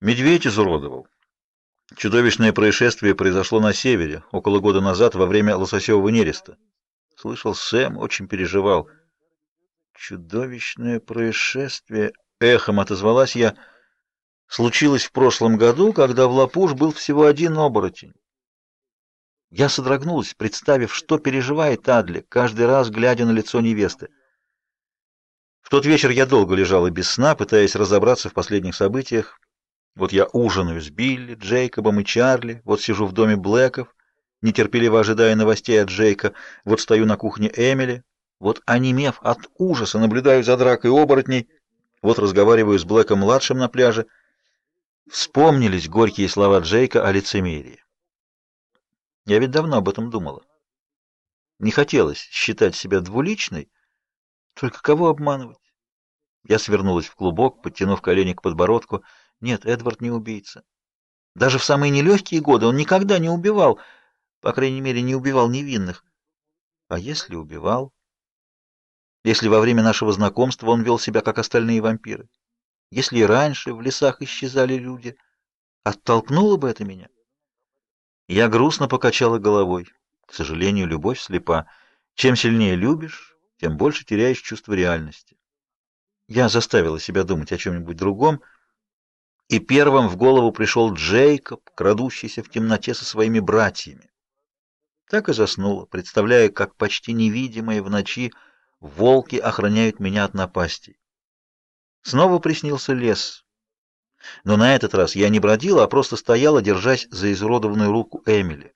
Медведь изуродовал. Чудовищное происшествие произошло на севере, около года назад, во время лососевого нереста. Слышал, Сэм очень переживал. Чудовищное происшествие, эхом отозвалась я, случилось в прошлом году, когда в Лапуш был всего один оборотень. Я содрогнулась, представив, что переживает Адли, каждый раз глядя на лицо невесты. В тот вечер я долго лежала без сна, пытаясь разобраться в последних событиях. Вот я ужинаю с Билли, Джейкобом и Чарли, вот сижу в доме Блэков, нетерпеливо ожидая новостей от Джейка, вот стою на кухне Эмили, вот, онемев от ужаса, наблюдаю за дракой оборотней, вот разговариваю с Блэком-младшим на пляже. Вспомнились горькие слова Джейка о лицемерии. Я ведь давно об этом думала. Не хотелось считать себя двуличной, только кого обманывать? Я свернулась в клубок, подтянув колени к подбородку. Нет, Эдвард не убийца. Даже в самые нелегкие годы он никогда не убивал, по крайней мере, не убивал невинных. А если убивал? Если во время нашего знакомства он вел себя, как остальные вампиры? Если и раньше в лесах исчезали люди? Оттолкнуло бы это меня? Я грустно покачала головой. К сожалению, любовь слепа. Чем сильнее любишь, тем больше теряешь чувство реальности. Я заставила себя думать о чем-нибудь другом, и первым в голову пришел Джейкоб, крадущийся в темноте со своими братьями. Так и заснула, представляя, как почти невидимые в ночи волки охраняют меня от напастей. Снова приснился лес. Но на этот раз я не бродила, а просто стояла, держась за изуродованную руку Эмили.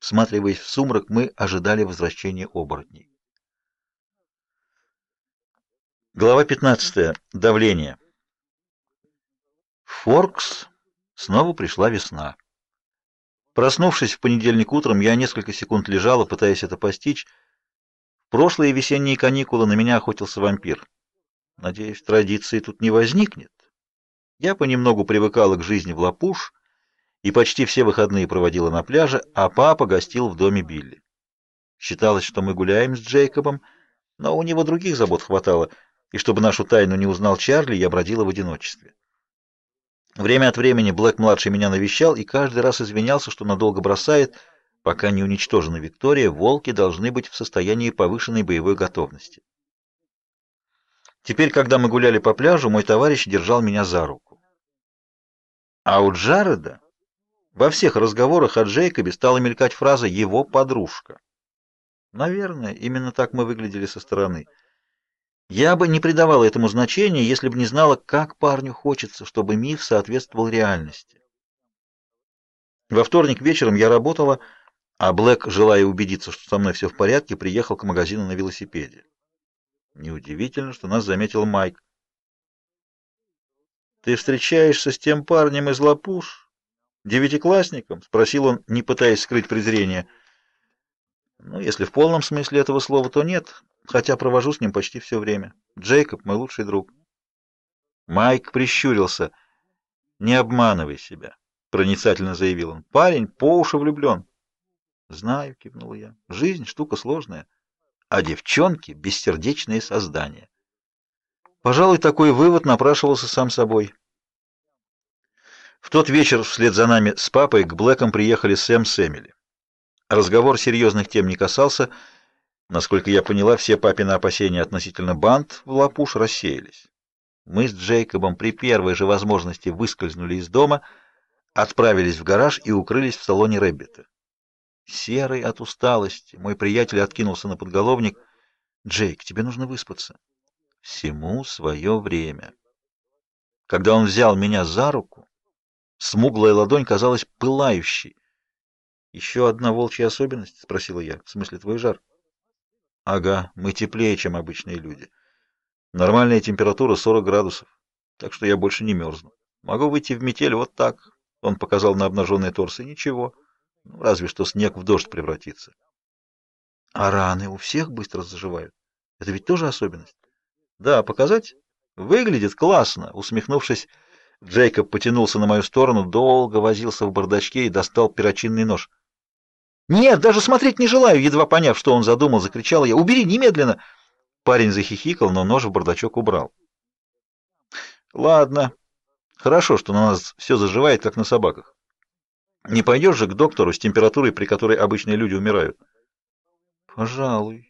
Всматриваясь в сумрак, мы ожидали возвращения оборотней. Глава 15. Давление. Форкс снова пришла весна. Проснувшись в понедельник утром, я несколько секунд лежала, пытаясь это постичь. В прошлые весенние каникулы на меня охотился вампир. Надеюсь, традиции тут не возникнет. Я понемногу привыкала к жизни в Лапуш и почти все выходные проводила на пляже, а папа гостил в доме Билли. Считалось, что мы гуляем с Джейкобом, но у него других забот хватало, и чтобы нашу тайну не узнал Чарли, я бродила в одиночестве. Время от времени Блэк-младший меня навещал и каждый раз извинялся, что надолго бросает. Пока не уничтожена Виктория, волки должны быть в состоянии повышенной боевой готовности. Теперь, когда мы гуляли по пляжу, мой товарищ держал меня за руку. А у Джареда во всех разговорах о Джейкобе стала мелькать фраза «его подружка». Наверное, именно так мы выглядели со стороны. Я бы не придавала этому значения, если бы не знала, как парню хочется, чтобы миф соответствовал реальности. Во вторник вечером я работала, а Блэк, желая убедиться, что со мной все в порядке, приехал к магазину на велосипеде. Неудивительно, что нас заметил Майк. «Ты встречаешься с тем парнем из Лапуш? Девятиклассником?» — спросил он, не пытаясь скрыть презрение. «Ну, если в полном смысле этого слова, то нет хотя провожу с ним почти все время. Джейкоб мой лучший друг. Майк прищурился. Не обманывай себя, проницательно заявил он. Парень по уши влюблен. Знаю, кивнула я. Жизнь штука сложная, а девчонки бессердечные создания. Пожалуй, такой вывод напрашивался сам собой. В тот вечер вслед за нами с папой к Блэкам приехали Сэм с Эмили. Разговор серьезных тем не касался, Насколько я поняла, все папины опасения относительно банд в Лапуш рассеялись. Мы с Джейкобом при первой же возможности выскользнули из дома, отправились в гараж и укрылись в салоне Рэббита. Серый от усталости, мой приятель откинулся на подголовник. «Джейк, тебе нужно выспаться». Всему свое время. Когда он взял меня за руку, смуглая ладонь казалась пылающей. «Еще одна волчья особенность?» — спросила я. «В смысле, твой жар?» Ага, мы теплее, чем обычные люди. Нормальная температура 40 градусов, так что я больше не мерзну. Могу выйти в метель вот так. Он показал на обнаженный торс, и ничего. Ну, разве что снег в дождь превратится. А раны у всех быстро заживают. Это ведь тоже особенность. Да, показать? Выглядит классно. Усмехнувшись, Джейкоб потянулся на мою сторону, долго возился в бардачке и достал перочинный нож. «Нет, даже смотреть не желаю!» Едва поняв, что он задумал, закричала я. «Убери немедленно!» Парень захихикал, но нож в бардачок убрал. «Ладно». Хорошо, что на нас все заживает, как на собаках. Не пойдешь же к доктору с температурой, при которой обычные люди умирают? Пожалуй.